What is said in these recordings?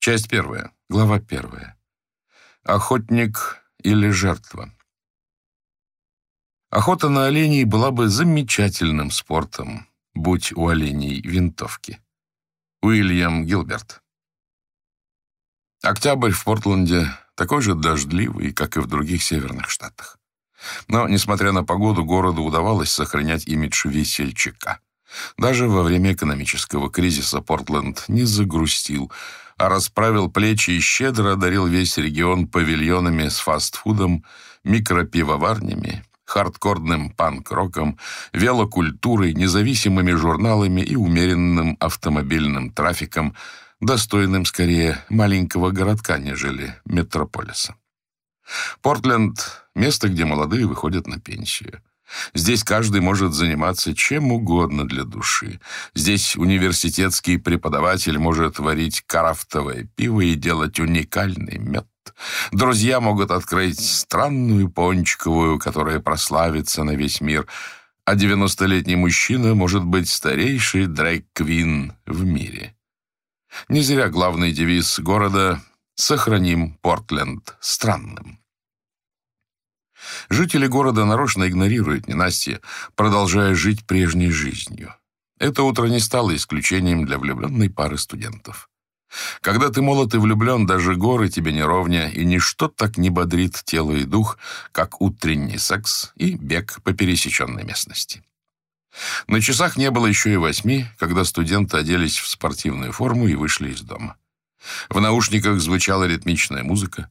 Часть первая. Глава первая. Охотник или жертва. Охота на оленей была бы замечательным спортом, будь у оленей винтовки. Уильям Гилберт. Октябрь в Портленде такой же дождливый, как и в других северных штатах. Но, несмотря на погоду, городу удавалось сохранять имидж весельчака. Даже во время экономического кризиса Портленд не загрустил, расправил плечи и щедро одарил весь регион павильонами с фастфудом, микропивоварнями, хардкорным панк-роком, велокультурой, независимыми журналами и умеренным автомобильным трафиком, достойным скорее маленького городка, нежели метрополиса. Портленд — место, где молодые выходят на пенсию. Здесь каждый может заниматься чем угодно для души. Здесь университетский преподаватель может варить крафтовое пиво и делать уникальный мед. Друзья могут открыть странную пончиковую, которая прославится на весь мир, а 90-летний мужчина может быть старейший драйк-квин в мире. Не зря главный девиз города «Сохраним Портленд странным». Жители города нарочно игнорируют ненастье, продолжая жить прежней жизнью. Это утро не стало исключением для влюбленной пары студентов. Когда ты молод и влюблен, даже горы тебе не ровня, и ничто так не бодрит тело и дух, как утренний секс и бег по пересеченной местности. На часах не было еще и восьми, когда студенты оделись в спортивную форму и вышли из дома. В наушниках звучала ритмичная музыка.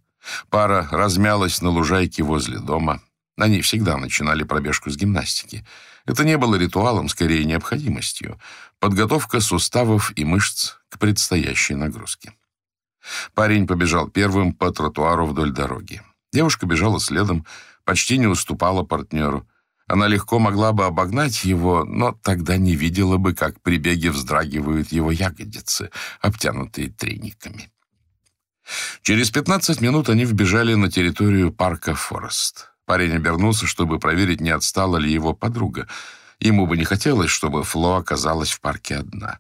Пара размялась на лужайке возле дома. Они всегда начинали пробежку с гимнастики. Это не было ритуалом, скорее необходимостью. Подготовка суставов и мышц к предстоящей нагрузке. Парень побежал первым по тротуару вдоль дороги. Девушка бежала следом, почти не уступала партнеру. Она легко могла бы обогнать его, но тогда не видела бы, как при беге вздрагивают его ягодицы, обтянутые трениками. Через 15 минут они вбежали на территорию парка Форест. Парень обернулся, чтобы проверить, не отстала ли его подруга. Ему бы не хотелось, чтобы Фло оказалась в парке одна.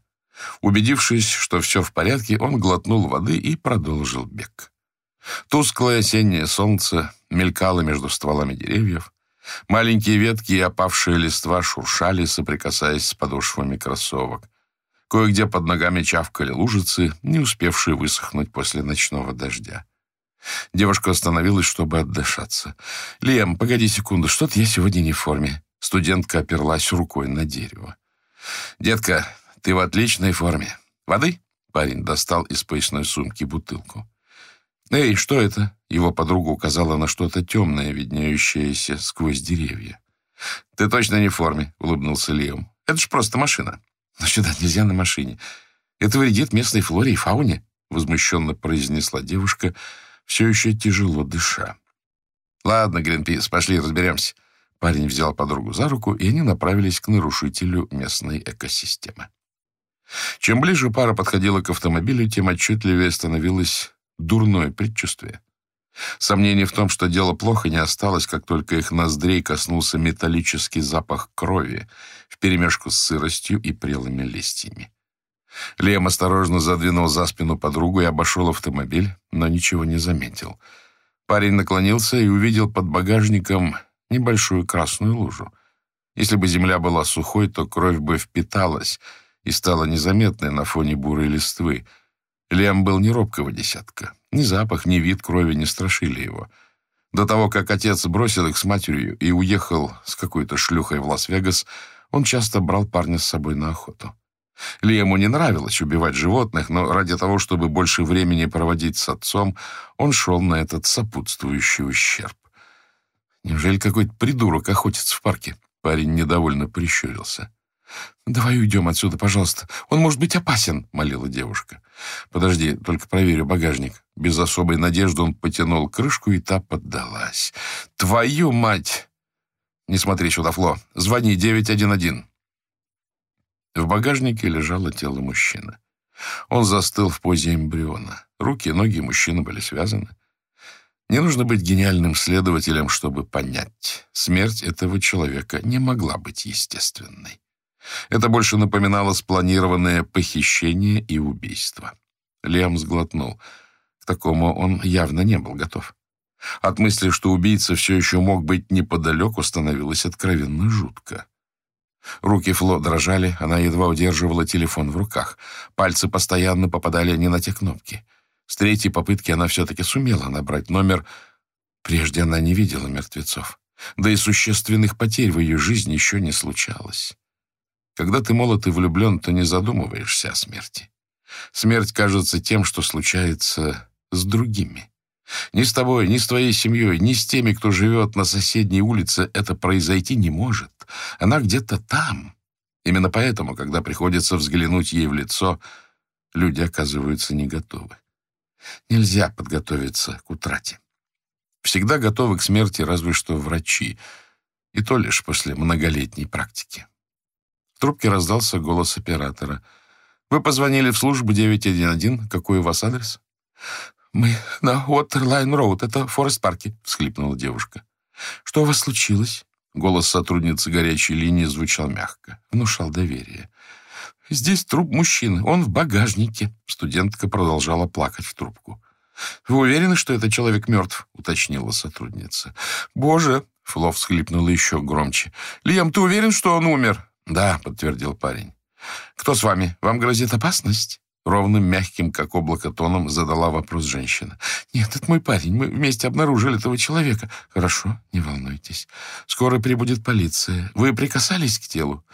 Убедившись, что все в порядке, он глотнул воды и продолжил бег. Тусклое осеннее солнце мелькало между стволами деревьев. Маленькие ветки и опавшие листва шуршали, соприкасаясь с подошвами кроссовок. Кое-где под ногами чавкали лужицы, не успевшие высохнуть после ночного дождя. Девушка остановилась, чтобы отдышаться. «Лем, погоди секунду, что-то я сегодня не в форме». Студентка оперлась рукой на дерево. «Детка, ты в отличной форме. Воды?» Парень достал из поясной сумки бутылку. «Эй, что это?» Его подруга указала на что-то темное, виднеющееся сквозь деревья. «Ты точно не в форме», — улыбнулся Леом. «Это ж просто машина». «Но сюда нельзя на машине. Это вредит местной флоре и фауне», — возмущенно произнесла девушка, все еще тяжело дыша. «Ладно, Гринпис, пошли разберемся». Парень взял подругу за руку, и они направились к нарушителю местной экосистемы. Чем ближе пара подходила к автомобилю, тем отчетливее становилось дурное предчувствие. Сомнений в том, что дело плохо, не осталось, как только их ноздрей коснулся металлический запах крови вперемешку с сыростью и прелыми листьями. Лем осторожно задвинул за спину подругу и обошел автомобиль, но ничего не заметил. Парень наклонился и увидел под багажником небольшую красную лужу. Если бы земля была сухой, то кровь бы впиталась и стала незаметной на фоне бурой листвы. Лем был не робкого десятка. Ни запах, ни вид крови не страшили его. До того, как отец бросил их с матерью и уехал с какой-то шлюхой в Лас-Вегас, он часто брал парня с собой на охоту. Лему не нравилось убивать животных, но ради того, чтобы больше времени проводить с отцом, он шел на этот сопутствующий ущерб. Неужели какой-то придурок охотится в парке? Парень недовольно прищурился. «Давай уйдем отсюда, пожалуйста. Он может быть опасен», — молила девушка. «Подожди, только проверю багажник». Без особой надежды он потянул крышку, и та поддалась. «Твою мать!» «Не смотри сюда, Фло. Звони 911». В багажнике лежало тело мужчины. Он застыл в позе эмбриона. Руки и ноги мужчины были связаны. Не нужно быть гениальным следователем, чтобы понять, смерть этого человека не могла быть естественной. Это больше напоминало спланированное похищение и убийство. Лем сглотнул. К такому он явно не был готов. От мысли, что убийца все еще мог быть неподалеку, становилось откровенно жутко. Руки Фло дрожали, она едва удерживала телефон в руках. Пальцы постоянно попадали не на те кнопки. С третьей попытки она все-таки сумела набрать номер. Прежде она не видела мертвецов. Да и существенных потерь в ее жизни еще не случалось. Когда ты молод и влюблен, то не задумываешься о смерти. Смерть кажется тем, что случается с другими. Ни с тобой, ни с твоей семьей, ни с теми, кто живет на соседней улице, это произойти не может. Она где-то там. Именно поэтому, когда приходится взглянуть ей в лицо, люди оказываются не готовы. Нельзя подготовиться к утрате. Всегда готовы к смерти разве что врачи, и то лишь после многолетней практики. В трубке раздался голос оператора. «Вы позвонили в службу 911. Какой у вас адрес?» «Мы на Уотерлайн-Роуд. Это в Форест-парке», — всхлипнула девушка. «Что у вас случилось?» Голос сотрудницы горячей линии звучал мягко, внушал доверие. «Здесь труп мужчины. Он в багажнике». Студентка продолжала плакать в трубку. «Вы уверены, что этот человек мертв?» — уточнила сотрудница. «Боже!» — Фло всхлипнула еще громче. «Лиам, ты уверен, что он умер?» «Да», — подтвердил парень. «Кто с вами? Вам грозит опасность?» Ровным, мягким, как облако тоном, задала вопрос женщина. «Нет, это мой парень. Мы вместе обнаружили этого человека». «Хорошо, не волнуйтесь. Скоро прибудет полиция. Вы прикасались к телу?»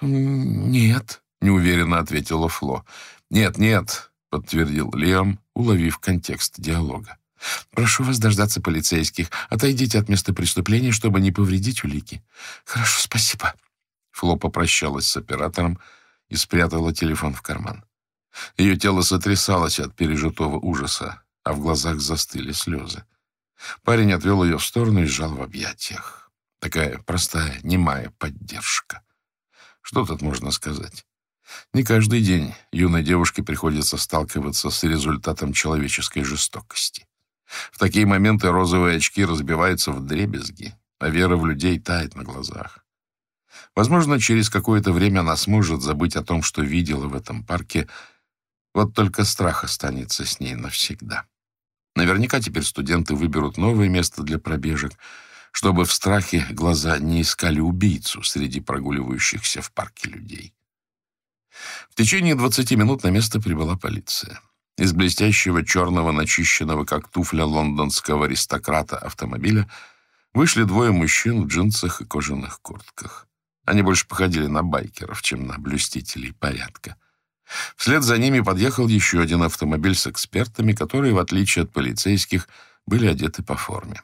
«Нет», — неуверенно ответила Фло. «Нет, нет», — подтвердил Лиам, уловив контекст диалога. «Прошу вас дождаться полицейских. Отойдите от места преступления, чтобы не повредить улики». «Хорошо, спасибо». Фло попрощалась с оператором и спрятала телефон в карман. Ее тело сотрясалось от пережитого ужаса, а в глазах застыли слезы. Парень отвел ее в сторону и сжал в объятиях. Такая простая, немая поддержка. Что тут можно сказать? Не каждый день юной девушке приходится сталкиваться с результатом человеческой жестокости. В такие моменты розовые очки разбиваются в дребезги, а вера в людей тает на глазах. Возможно, через какое-то время она сможет забыть о том, что видела в этом парке, вот только страх останется с ней навсегда. Наверняка теперь студенты выберут новое место для пробежек, чтобы в страхе глаза не искали убийцу среди прогуливающихся в парке людей. В течение 20 минут на место прибыла полиция. Из блестящего черного, начищенного как туфля лондонского аристократа автомобиля вышли двое мужчин в джинсах и кожаных куртках. Они больше походили на байкеров, чем на блюстителей порядка. Вслед за ними подъехал еще один автомобиль с экспертами, которые, в отличие от полицейских, были одеты по форме.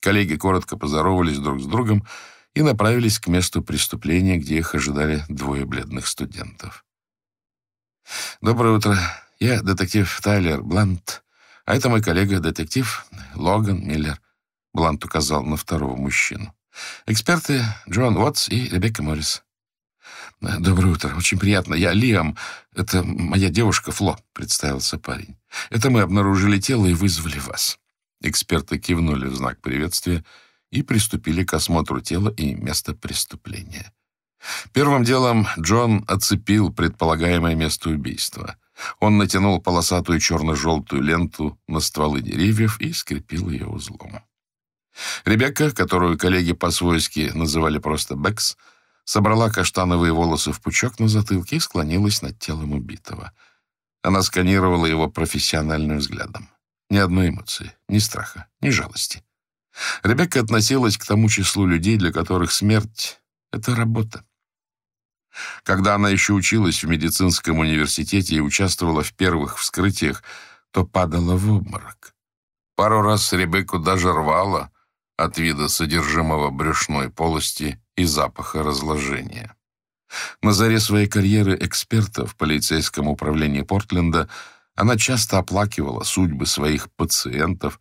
Коллеги коротко поздоровались друг с другом и направились к месту преступления, где их ожидали двое бледных студентов. «Доброе утро. Я детектив Тайлер Блант, а это мой коллега, детектив Логан Миллер», — Блант указал на второго мужчину. «Эксперты Джон Уотс и Ребекка Моррис». «Доброе утро. Очень приятно. Я Лиам. Это моя девушка Фло», — представился парень. «Это мы обнаружили тело и вызвали вас». Эксперты кивнули в знак приветствия и приступили к осмотру тела и места преступления. Первым делом Джон оцепил предполагаемое место убийства. Он натянул полосатую черно-желтую ленту на стволы деревьев и скрепил ее узлом. Ребекка, которую коллеги по-свойски называли просто Бэкс, — собрала каштановые волосы в пучок на затылке и склонилась над телом убитого. Она сканировала его профессиональным взглядом. Ни одной эмоции, ни страха, ни жалости. Ребекка относилась к тому числу людей, для которых смерть — это работа. Когда она еще училась в медицинском университете и участвовала в первых вскрытиях, то падала в обморок. Пару раз Ребекку даже рвала от вида содержимого брюшной полости и запаха разложения. На заре своей карьеры эксперта в полицейском управлении Портленда она часто оплакивала судьбы своих пациентов,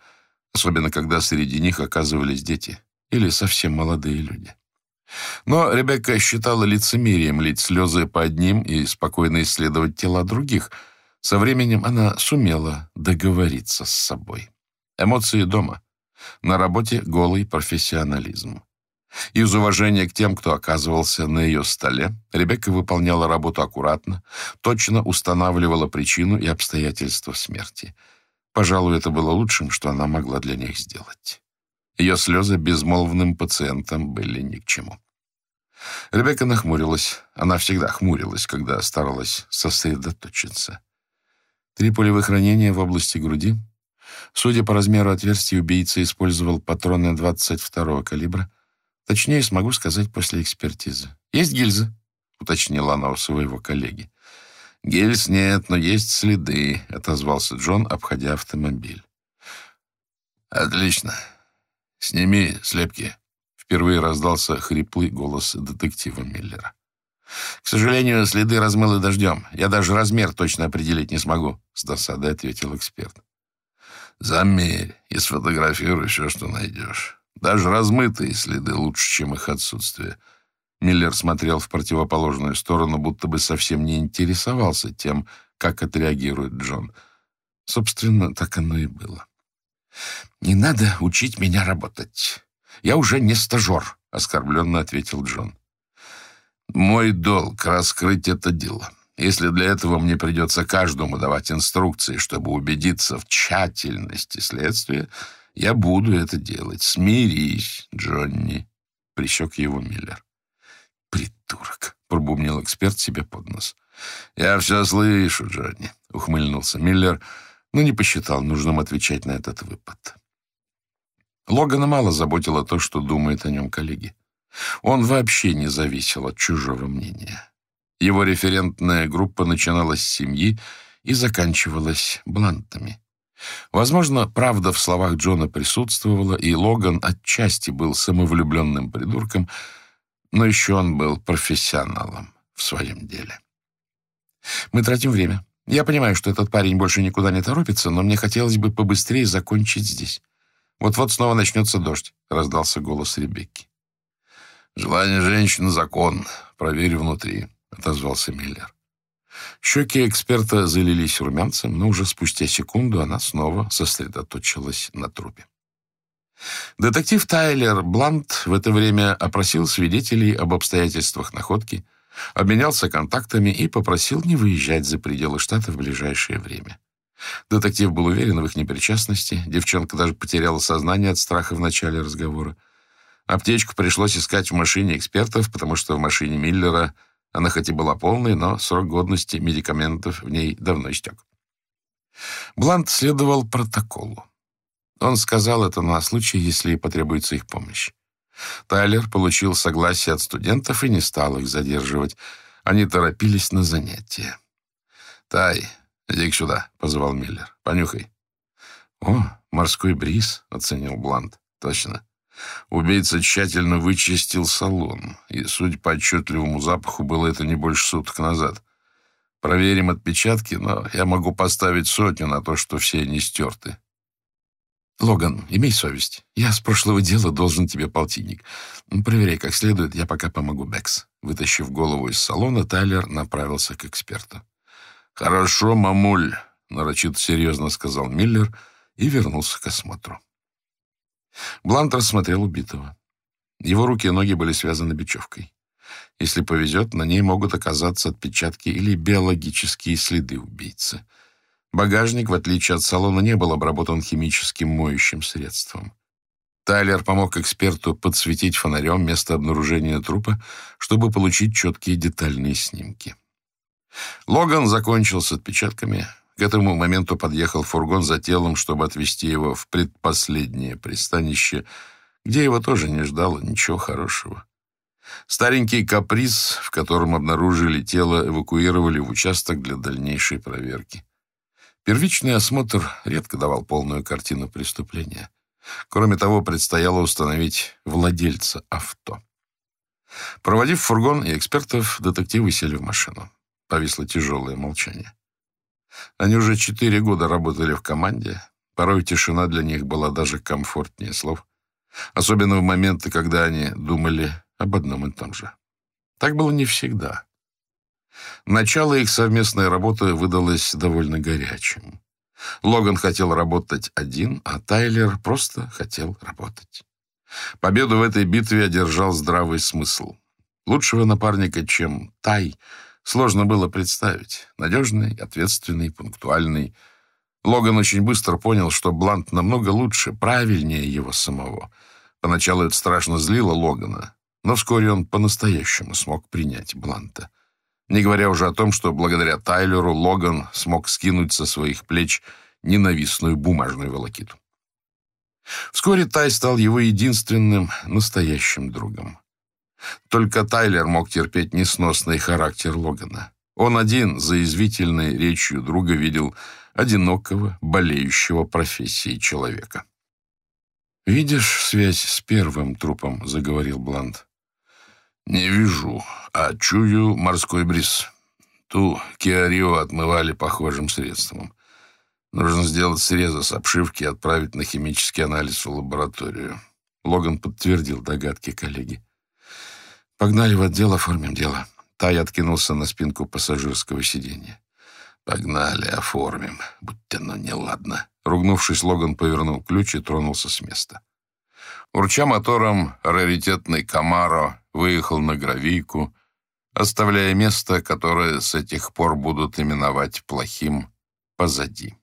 особенно когда среди них оказывались дети или совсем молодые люди. Но Ребекка считала лицемерием лить слезы по одним и спокойно исследовать тела других. Со временем она сумела договориться с собой. Эмоции дома. На работе голый профессионализм. Из уважения к тем, кто оказывался на ее столе, Ребекка выполняла работу аккуратно, точно устанавливала причину и обстоятельства смерти. Пожалуй, это было лучшим, что она могла для них сделать. Ее слезы безмолвным пациентам были ни к чему. Ребекка нахмурилась. Она всегда хмурилась, когда старалась сосредоточиться. Три пулевых ранения в области груди. Судя по размеру отверстий, убийца использовал патроны 22-го калибра. Точнее, смогу сказать после экспертизы. «Есть гильзы?» — уточнила она у своего коллеги. «Гильз нет, но есть следы», — отозвался Джон, обходя автомобиль. «Отлично. Сними слепки», Впервые раздался хриплый голос детектива Миллера. «К сожалению, следы размылы дождем. Я даже размер точно определить не смогу», — с досадой ответил эксперт. «Замерь и сфотографируй все, что найдешь. Даже размытые следы лучше, чем их отсутствие». Миллер смотрел в противоположную сторону, будто бы совсем не интересовался тем, как отреагирует Джон. Собственно, так оно и было. «Не надо учить меня работать. «Я уже не стажер», — оскорбленно ответил Джон. «Мой долг — раскрыть это дело. Если для этого мне придется каждому давать инструкции, чтобы убедиться в тщательности следствия, я буду это делать. Смирись, Джонни», — присек его Миллер. «Придурок», — пробубнил эксперт себе под нос. «Я все слышу, Джонни», — ухмыльнулся Миллер, но не посчитал нужным отвечать на этот выпад. Логана мало заботило то, что думает о нем коллеги. Он вообще не зависел от чужого мнения. Его референтная группа начиналась с семьи и заканчивалась блантами. Возможно, правда в словах Джона присутствовала, и Логан отчасти был самовлюбленным придурком, но еще он был профессионалом в своем деле. «Мы тратим время. Я понимаю, что этот парень больше никуда не торопится, но мне хотелось бы побыстрее закончить здесь. «Вот-вот снова начнется дождь», — раздался голос Ребекки. «Желание женщины — закон. Проверь внутри», — отозвался Миллер. Щеки эксперта залились румянцем, но уже спустя секунду она снова сосредоточилась на трупе. Детектив Тайлер Блант в это время опросил свидетелей об обстоятельствах находки, обменялся контактами и попросил не выезжать за пределы штата в ближайшее время. Детектив был уверен в их непричастности. Девчонка даже потеряла сознание от страха в начале разговора. Аптечку пришлось искать в машине экспертов, потому что в машине Миллера она хоть и была полной, но срок годности медикаментов в ней давно истек. Блант следовал протоколу. Он сказал это на случай, если потребуется их помощь. Тайлер получил согласие от студентов и не стал их задерживать. Они торопились на занятия. «Тай, «Иди сюда», — позвал Миллер. «Понюхай». «О, морской бриз», — оценил Блант. «Точно. Убийца тщательно вычистил салон, и, судя по отчетливому запаху, было это не больше суток назад. Проверим отпечатки, но я могу поставить сотню на то, что все они стерты». «Логан, имей совесть. Я с прошлого дела должен тебе полтинник. Проверяй как следует, я пока помогу Бекс». Вытащив голову из салона, Тайлер направился к эксперту. «Хорошо, мамуль», — нарочито серьезно сказал Миллер и вернулся к осмотру. Блант рассмотрел убитого. Его руки и ноги были связаны бечевкой. Если повезет, на ней могут оказаться отпечатки или биологические следы убийцы. Багажник, в отличие от салона, не был обработан химическим моющим средством. Тайлер помог эксперту подсветить фонарем место обнаружения трупа, чтобы получить четкие детальные снимки. Логан закончил с отпечатками. К этому моменту подъехал фургон за телом, чтобы отвезти его в предпоследнее пристанище, где его тоже не ждало ничего хорошего. Старенький каприз, в котором обнаружили тело, эвакуировали в участок для дальнейшей проверки. Первичный осмотр редко давал полную картину преступления. Кроме того, предстояло установить владельца авто. Проводив фургон и экспертов, детективы сели в машину. Повисло тяжелое молчание. Они уже четыре года работали в команде. Порой тишина для них была даже комфортнее слов. Особенно в моменты, когда они думали об одном и том же. Так было не всегда. Начало их совместной работы выдалось довольно горячим. Логан хотел работать один, а Тайлер просто хотел работать. Победу в этой битве одержал здравый смысл. Лучшего напарника, чем Тай, сложно было представить. Надежный, ответственный, пунктуальный. Логан очень быстро понял, что Блант намного лучше, правильнее его самого. Поначалу это страшно злило Логана, но вскоре он по-настоящему смог принять Бланта. Не говоря уже о том, что благодаря Тайлеру Логан смог скинуть со своих плеч ненавистную бумажную волокиту. Вскоре Тай стал его единственным настоящим другом. Только Тайлер мог терпеть несносный характер Логана. Он один за извительной речью друга видел одинокого, болеющего профессией человека. «Видишь связь с первым трупом?» — заговорил Блант. «Не вижу, а чую морской бриз. Ту Киарио отмывали похожим средством. Нужно сделать срезы с обшивки и отправить на химический анализ в лабораторию». Логан подтвердил догадки коллеги. «Погнали в отдел, оформим дело». Тай откинулся на спинку пассажирского сиденья. «Погнали, оформим, будь оно неладно». Ругнувшись, Логан повернул ключ и тронулся с места. Урча мотором, раритетный Камаро выехал на гравийку, оставляя место, которое с этих пор будут именовать плохим, позади.